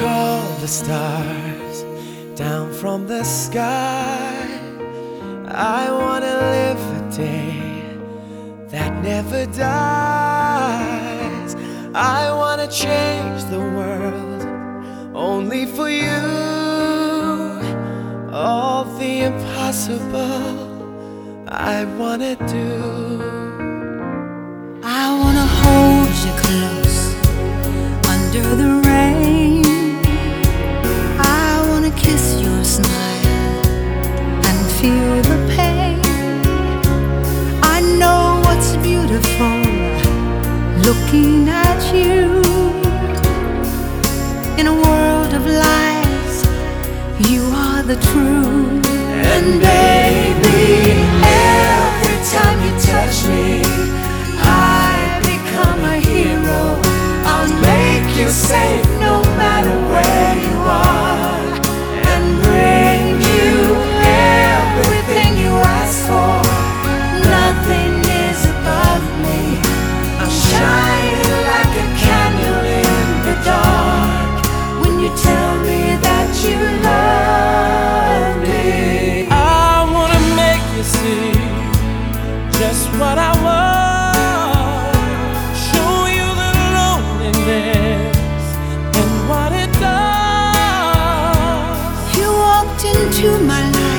all the stars down from the sky. I wanna live a day that never dies. I wanna change the world only for you. All the impossible I wanna do. I wanna hold you close under the rain. Looking at you. In a world of lies, you are the truth. And baby, just what I want. Show you the loneliness and what it does. You walked into my life